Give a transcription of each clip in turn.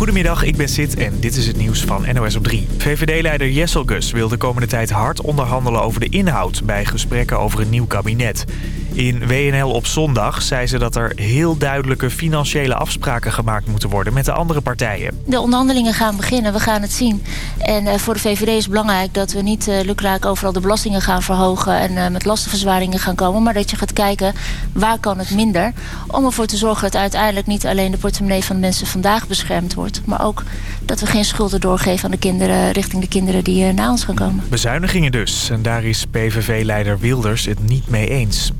Goedemiddag, ik ben Sid en dit is het nieuws van NOS op 3. VVD-leider Jesselgus wil de komende tijd hard onderhandelen over de inhoud... bij gesprekken over een nieuw kabinet. In WNL op zondag zei ze dat er heel duidelijke financiële afspraken gemaakt moeten worden met de andere partijen. De onderhandelingen gaan beginnen, we gaan het zien. En uh, voor de VVD is het belangrijk dat we niet uh, lukraak overal de belastingen gaan verhogen... en uh, met lastenverzwaringen gaan komen, maar dat je gaat kijken waar kan het minder... om ervoor te zorgen dat uiteindelijk niet alleen de portemonnee van de mensen vandaag beschermd wordt... maar ook dat we geen schulden doorgeven aan de kinderen richting de kinderen die na ons gaan komen. Bezuinigingen dus. En daar is PVV-leider Wilders het niet mee eens.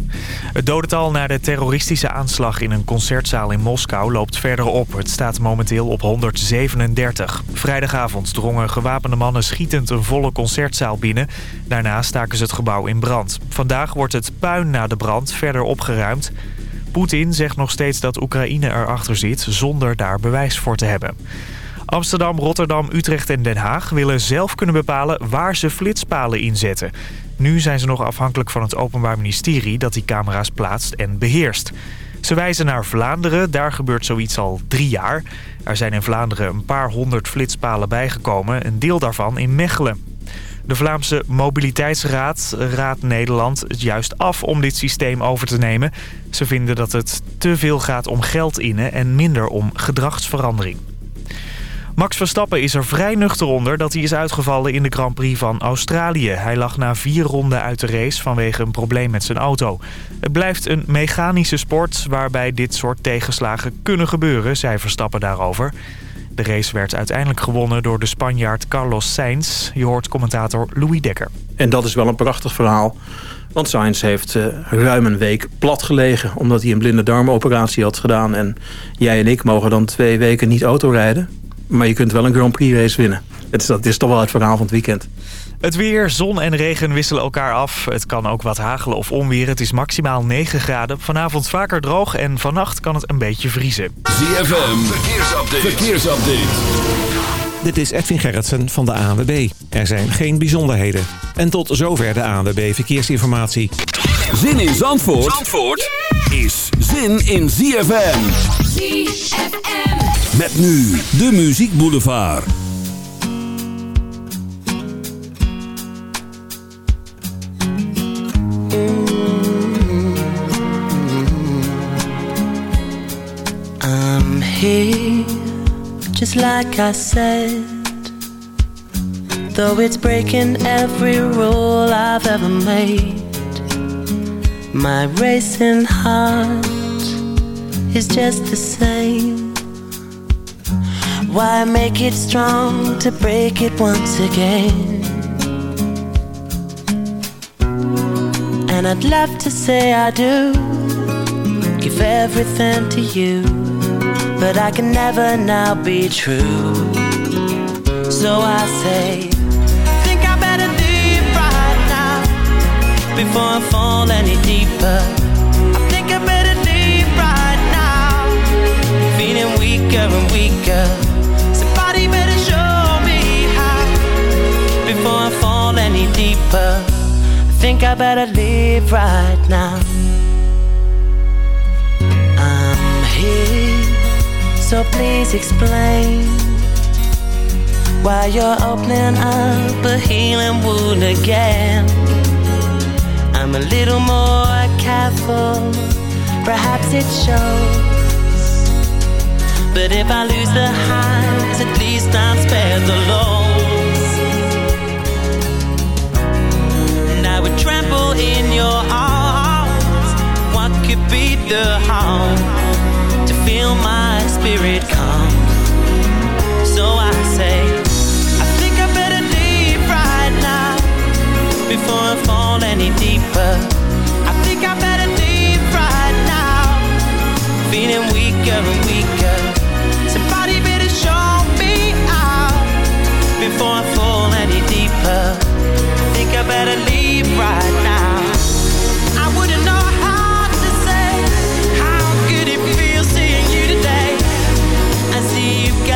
Het dodental na de terroristische aanslag in een concertzaal in Moskou loopt verder op. Het staat momenteel op 137. Vrijdagavond drongen gewapende mannen schietend een volle concertzaal binnen. Daarna staken ze het gebouw in brand. Vandaag wordt het puin na de brand verder opgeruimd. Poetin zegt nog steeds dat Oekraïne erachter zit zonder daar bewijs voor te hebben. Amsterdam, Rotterdam, Utrecht en Den Haag willen zelf kunnen bepalen waar ze flitspalen inzetten. Nu zijn ze nog afhankelijk van het Openbaar Ministerie dat die camera's plaatst en beheerst. Ze wijzen naar Vlaanderen, daar gebeurt zoiets al drie jaar. Er zijn in Vlaanderen een paar honderd flitspalen bijgekomen, een deel daarvan in Mechelen. De Vlaamse Mobiliteitsraad raadt Nederland het juist af om dit systeem over te nemen. Ze vinden dat het te veel gaat om geld innen en minder om gedragsverandering. Max Verstappen is er vrij nuchter onder dat hij is uitgevallen in de Grand Prix van Australië. Hij lag na vier ronden uit de race vanwege een probleem met zijn auto. Het blijft een mechanische sport waarbij dit soort tegenslagen kunnen gebeuren, zei Verstappen daarover. De race werd uiteindelijk gewonnen door de Spanjaard Carlos Sainz. Je hoort commentator Louis Dekker. En dat is wel een prachtig verhaal. Want Sainz heeft uh, ruim een week plat gelegen... omdat hij een blinde darmoperatie had gedaan. En jij en ik mogen dan twee weken niet autorijden. Maar je kunt wel een Grand Prix race winnen. Het is, dat is toch wel het verhaal van het weekend. Het weer, zon en regen wisselen elkaar af. Het kan ook wat hagelen of onweer. Het is maximaal 9 graden. Vanavond vaker droog en vannacht kan het een beetje vriezen. ZFM, verkeersupdate. verkeersupdate. Dit is Edwin Gerritsen van de ANWB. Er zijn geen bijzonderheden. En tot zover de ANWB Verkeersinformatie. Zin in Zandvoort, Zandvoort is zin in ZFM. ZFM. Met nu de Muziek Boulevard. I'm here, just like I said. Though it's breaking every rule I've ever made. My racing heart is just the same. Why make it strong to break it once again? And I'd love to say I do give everything to you, but I can never now be true. So I say, think I better leave right now before I fall any deeper. I think I better leave right now, feeling weaker and weaker. Deeper. I think I better leave right now. I'm here, so please explain why you're opening up a healing wound again. I'm a little more careful, perhaps it shows. But if I lose the highs, at least I'm spared the lows. In your arms. What could be the harm to feel my spirit calm? So I say, I think I better leave right now before I fall any deeper. I think I better leave right now, feeling weaker and weaker. Somebody better show me out before I fall any deeper think I better leave right now.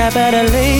I better leave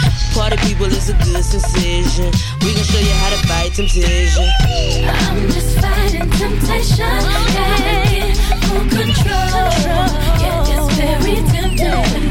Party people, is a good decision. We gon' show you how to fight temptation. I'm just fighting temptation. Gotta full control. Yeah, it's very tempting.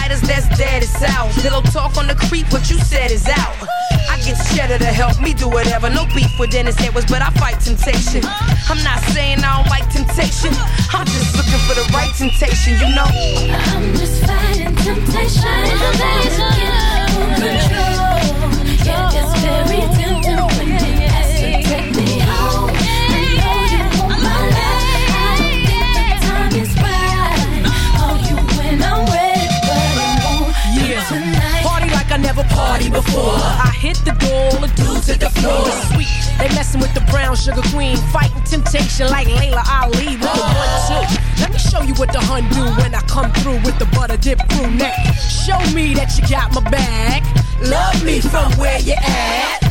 nighters that's dead is out. Pillow talk on the creep, what you said is out. I get cheddar to help me do whatever. No beef with Dennis Edwards, but I fight temptation. I'm not saying I don't like temptation. I'm just looking for the right temptation, you know. I'm just fighting temptation. Control. Never partied before. I hit the door, the dudes hit the floor. Sweet, they messing with the brown sugar queen, fighting temptation like Laila Ali with the one two. Let me show you what the hun do when I come through with the butter dip crew neck. Show me that you got my back. Love me from where you at.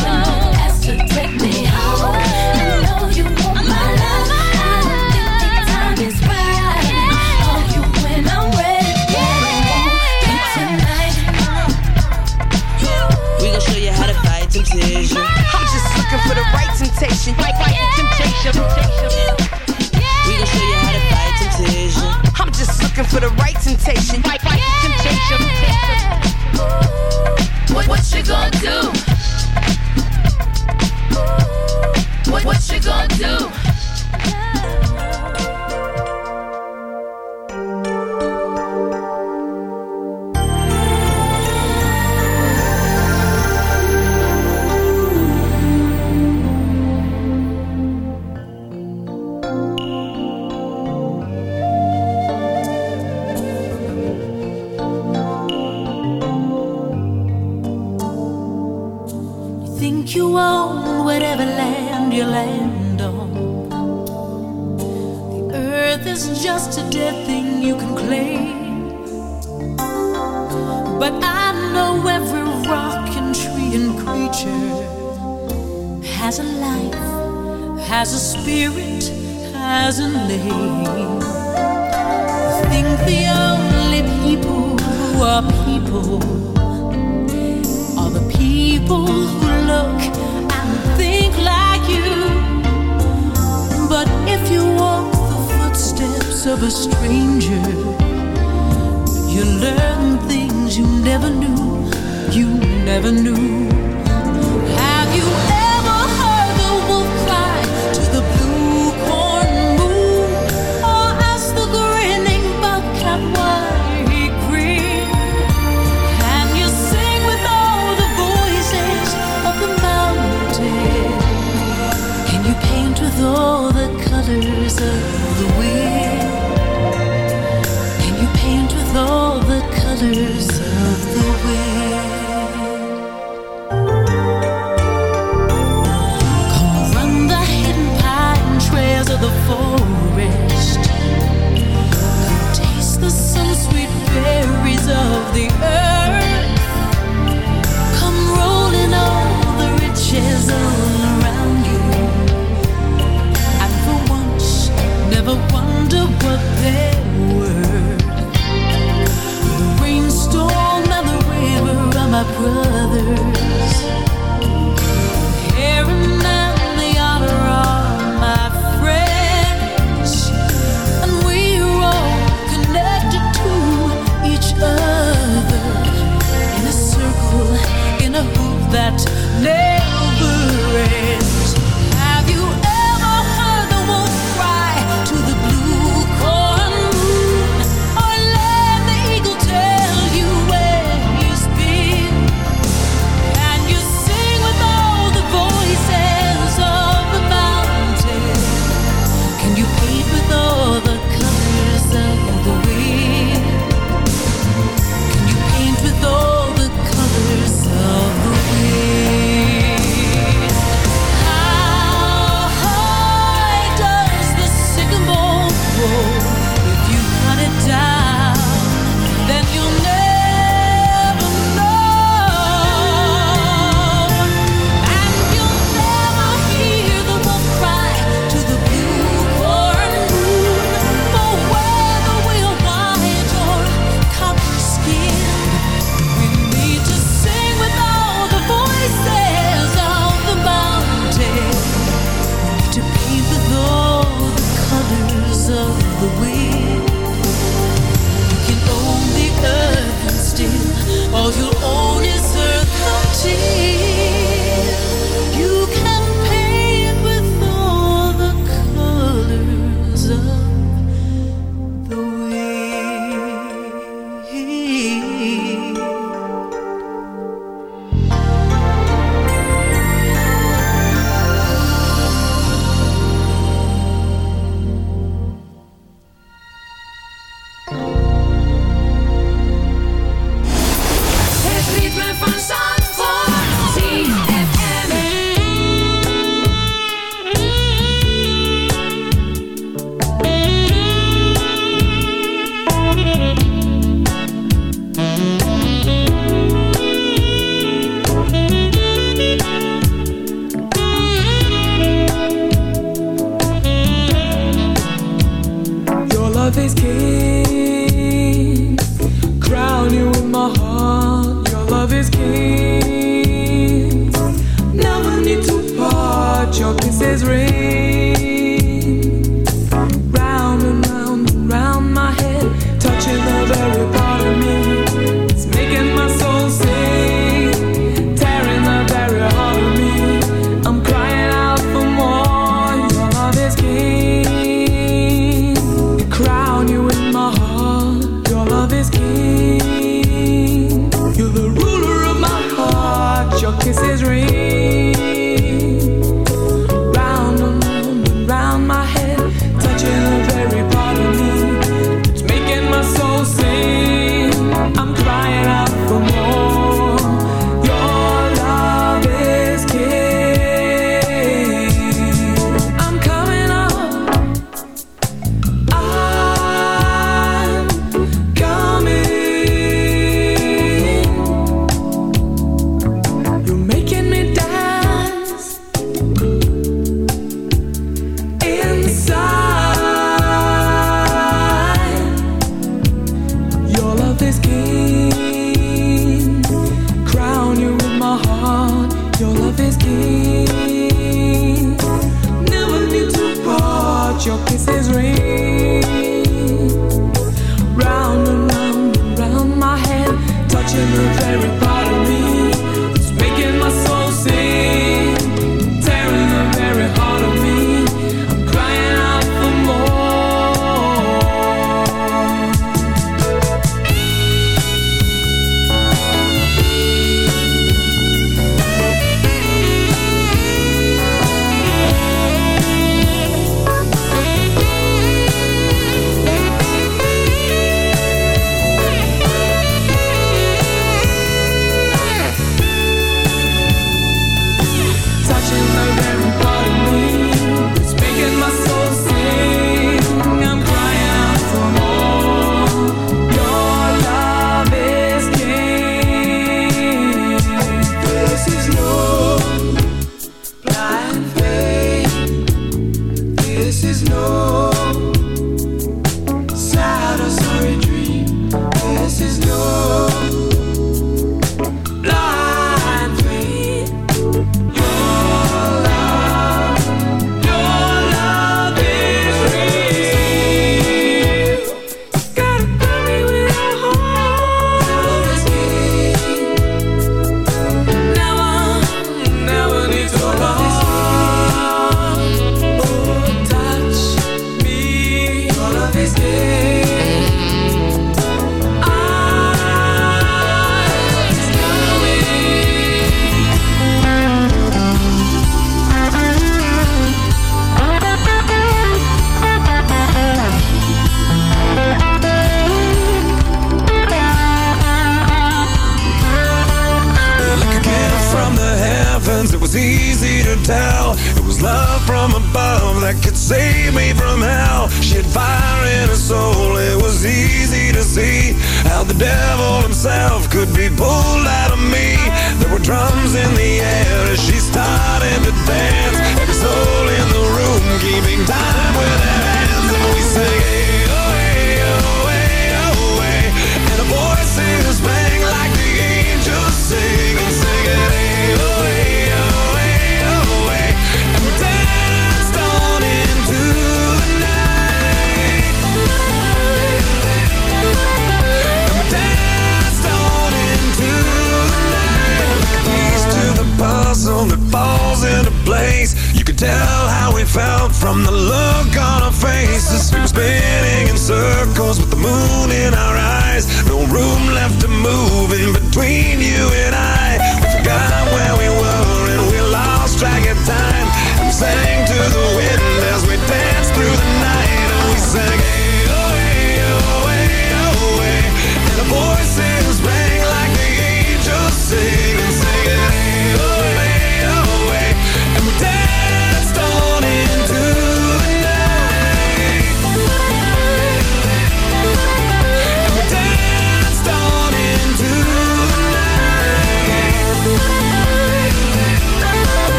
temptation. I'm just looking for the right temptation. Right, right temptation. We gon' show you how to fight temptation. I'm just looking for the right temptation. Right, right temptation. What, what you gonna do? What, what you gonna do?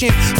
patient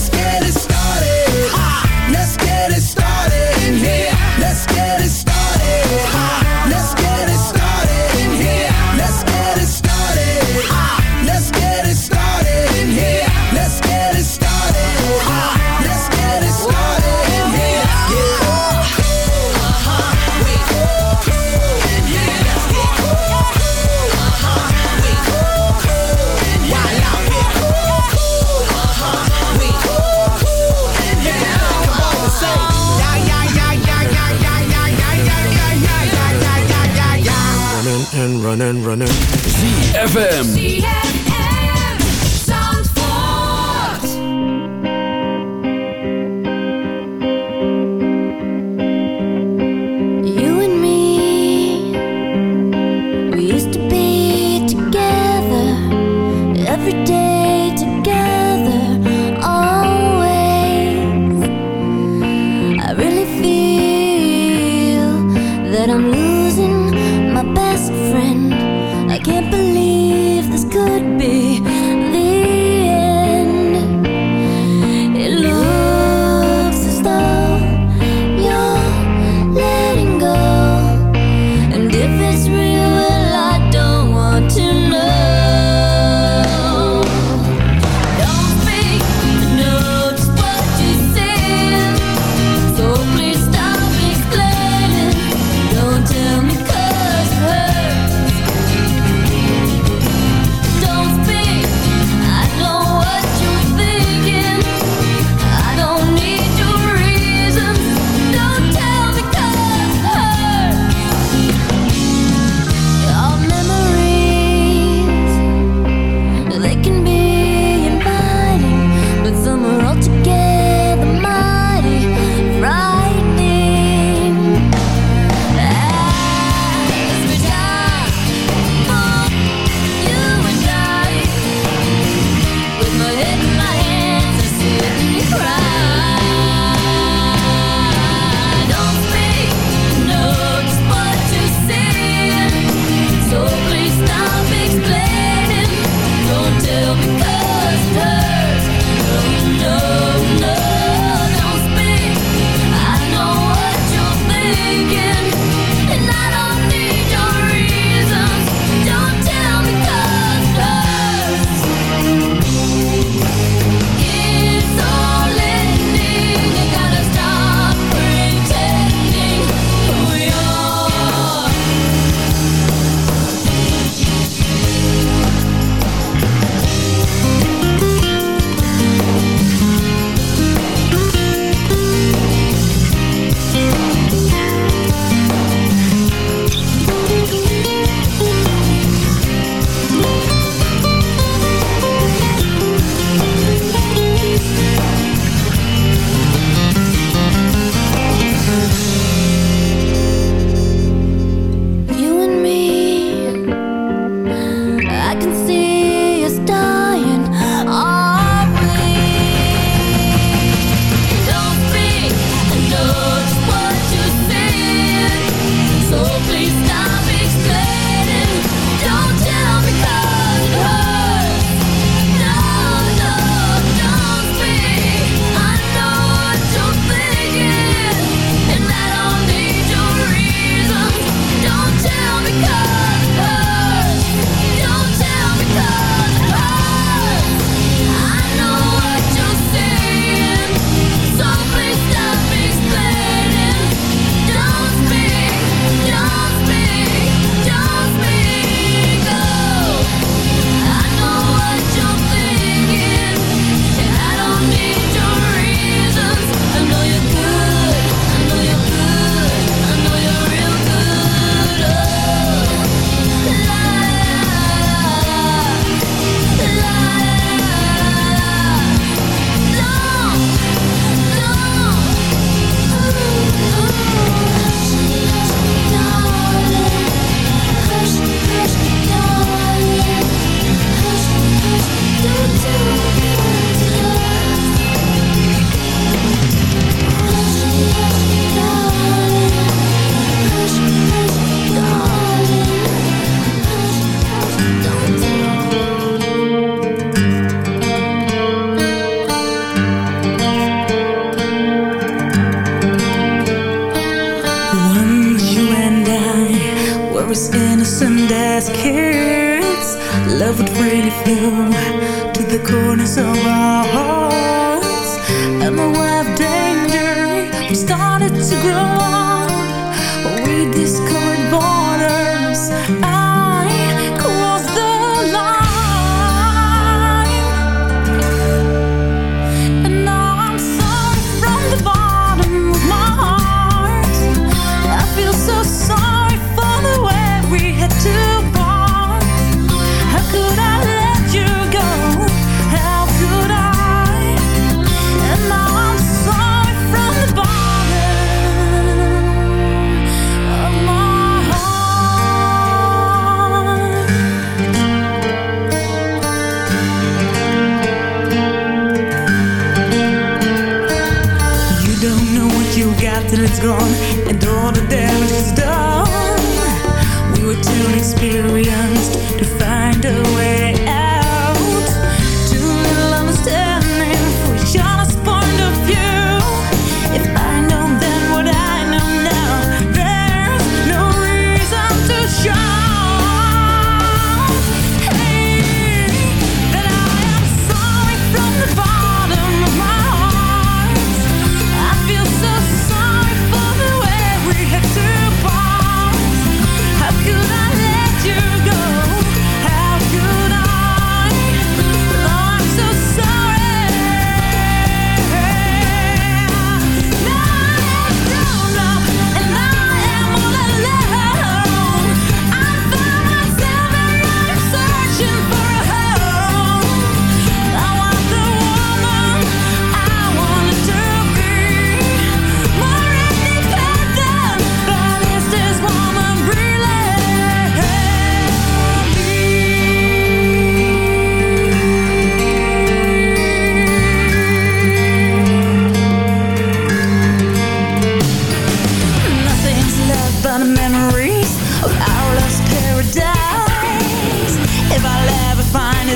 Running and running, running. ZFM.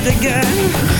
Again,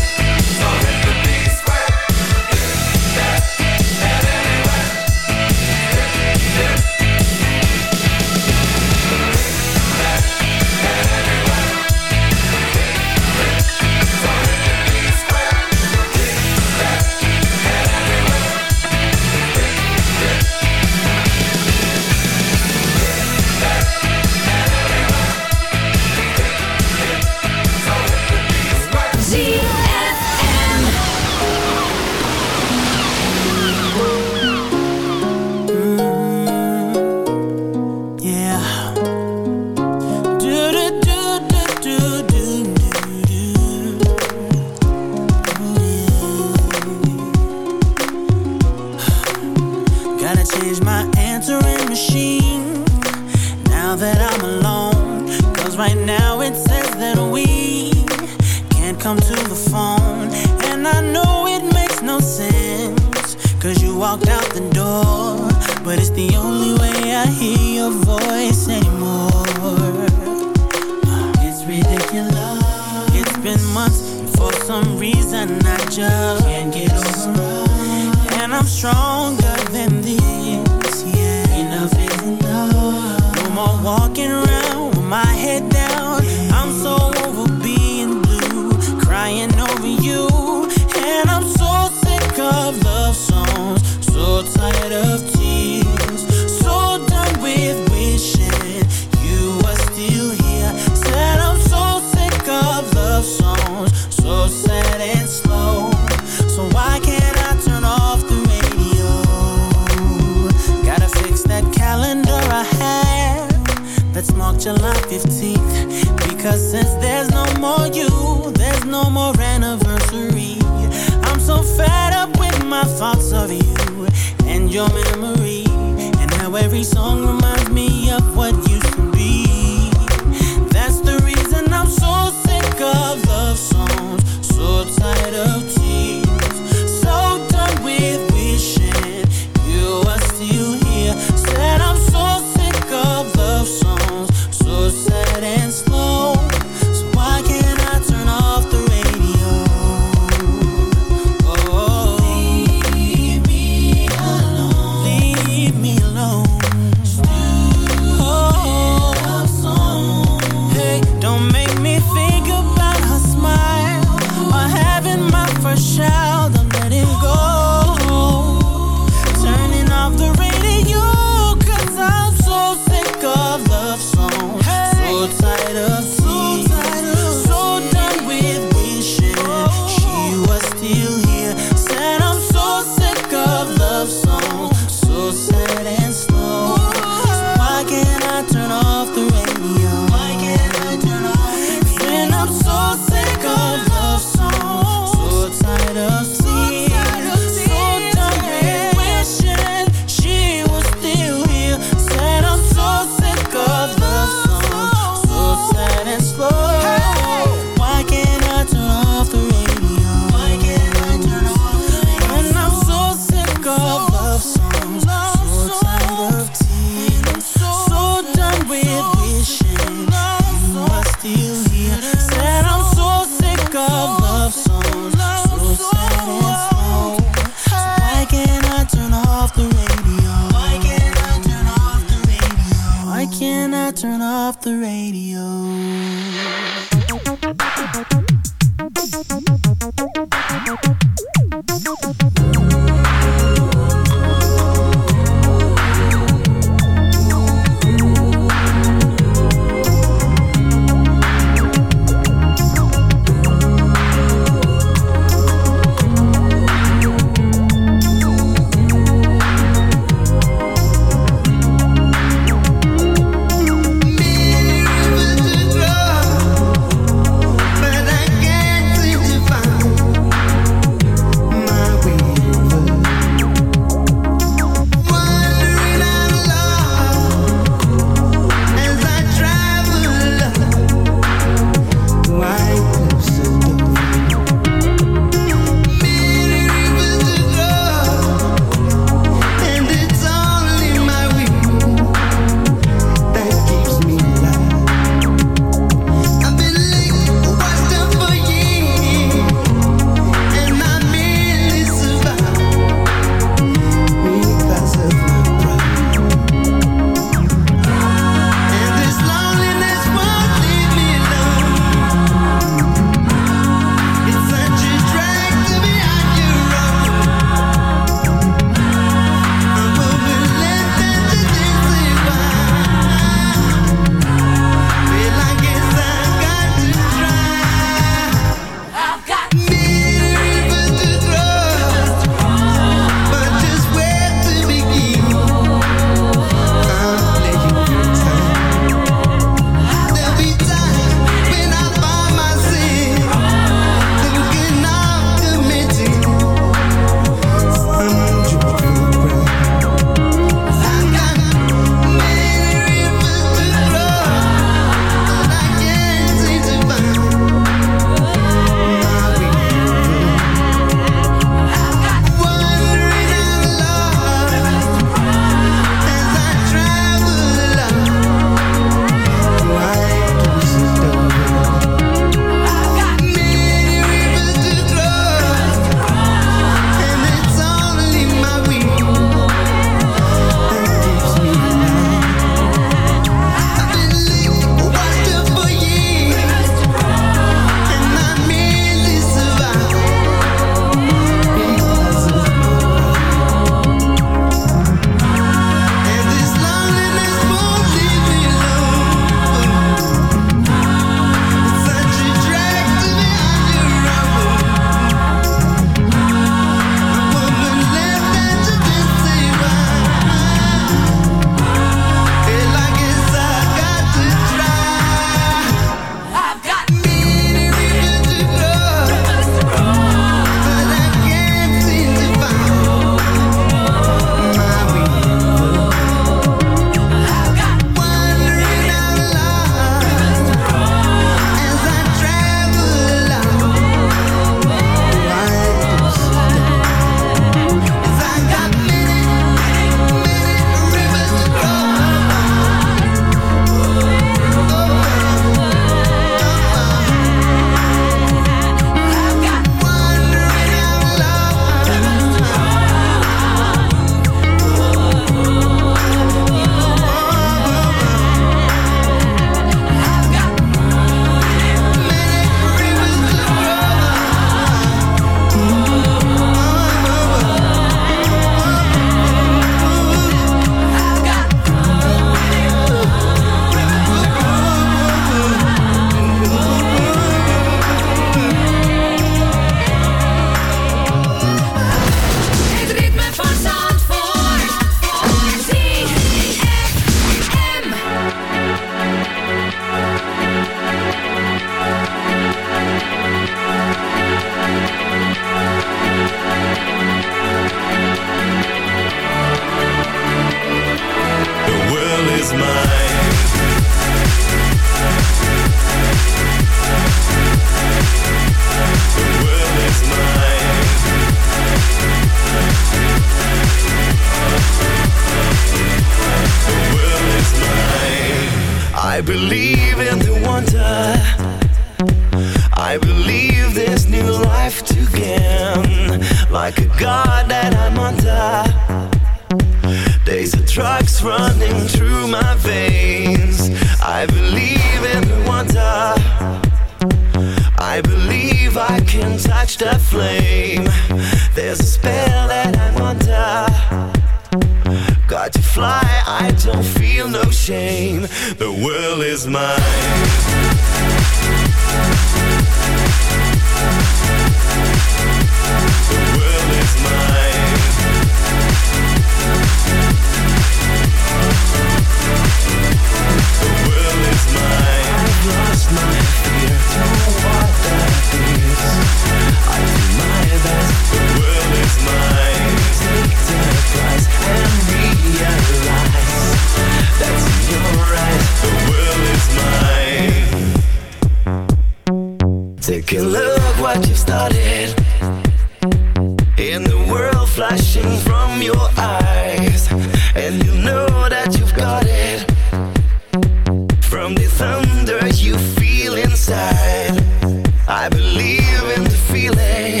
I believe in the feeling.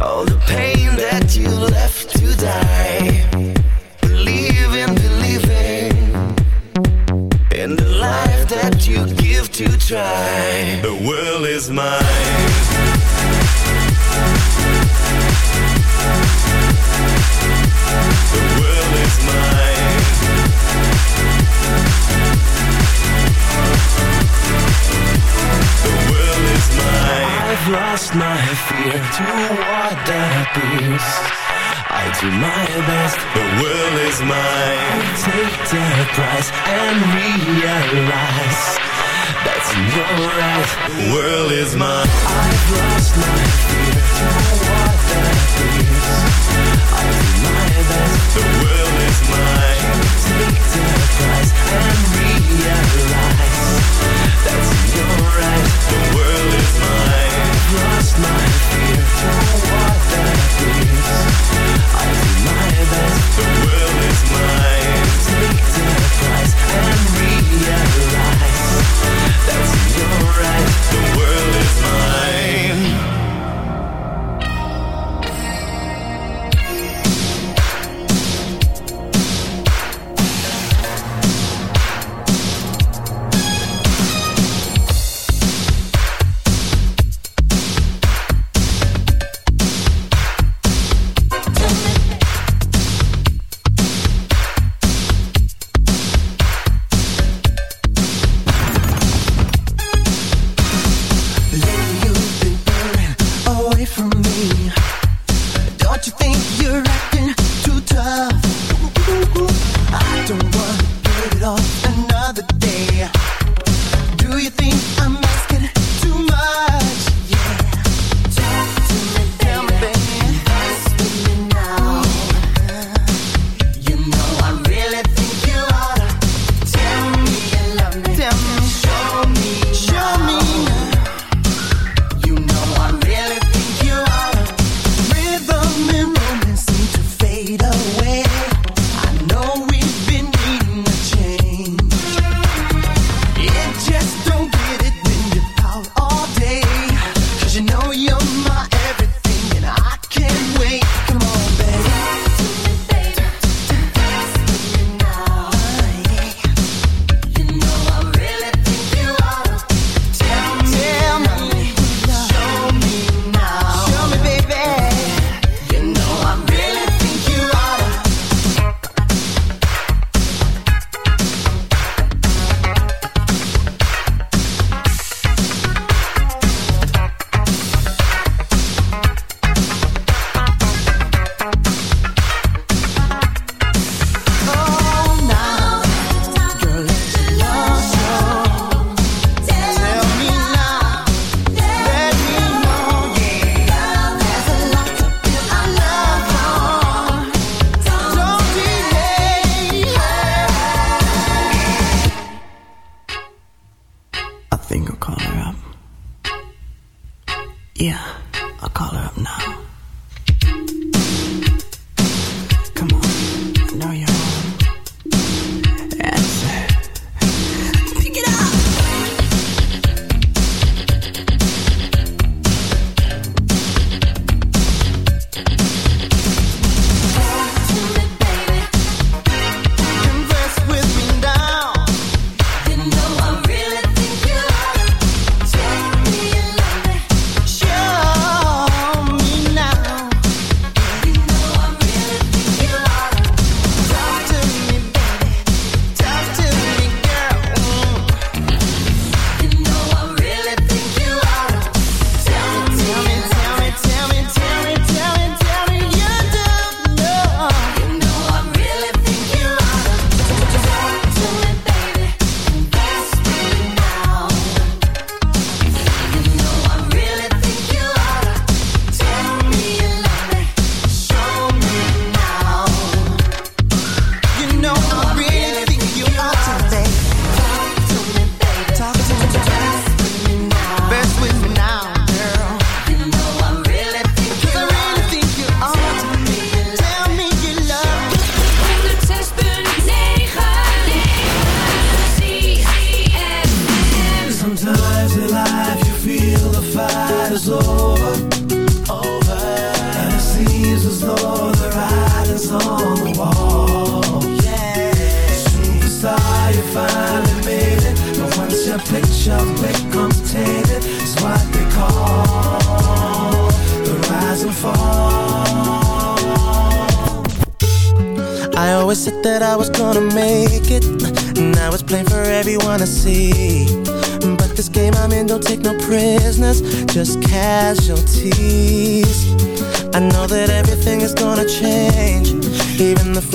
All the pain that you left to die. Believe in believing. In the life that you give to try. The world is mine. I've lost my fear to what that appears I do my best, the will is mine. I take the price and realize That's your right, the world is mine. I've lost my fear to what that appears I do my best, the will is mine. I take the price and realize That's your right, the world is mine life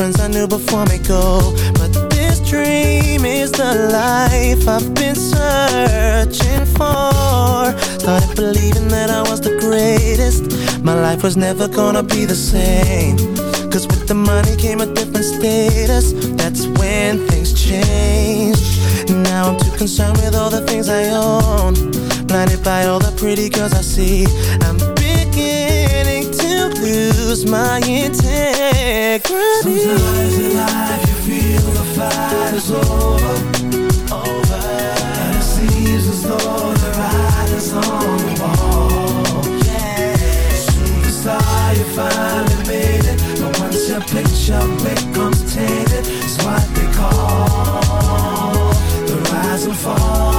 Friends I knew before me go. But this dream is the life I've been searching for. Started believing that I was the greatest. My life was never gonna be the same. Cause with the money came a different status That's when things changed Now I'm too concerned with all the things I own Blinded by all the pretty girls I see I'm lose my integrity Sometimes in life you feel the fight is over, over. And it seems as though the writing's on the wall. Yeah, superstar, you finally made it. But once your picture becomes tainted, it's what they call the rise and fall.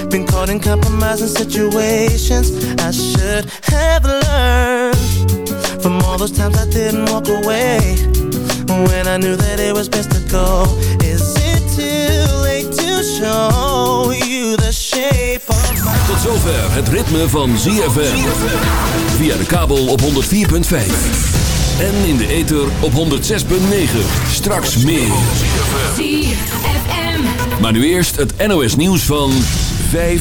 Been caught in compromising situations I should have learned From all those times I didn't walk away When I knew that it was best to go Is it too late to show you the shape of my Tot zover het ritme van ZFM. Via de kabel op 104.5. En in de ether op 106.9. Straks meer. ZFM. Maar nu eerst het NOS nieuws van 5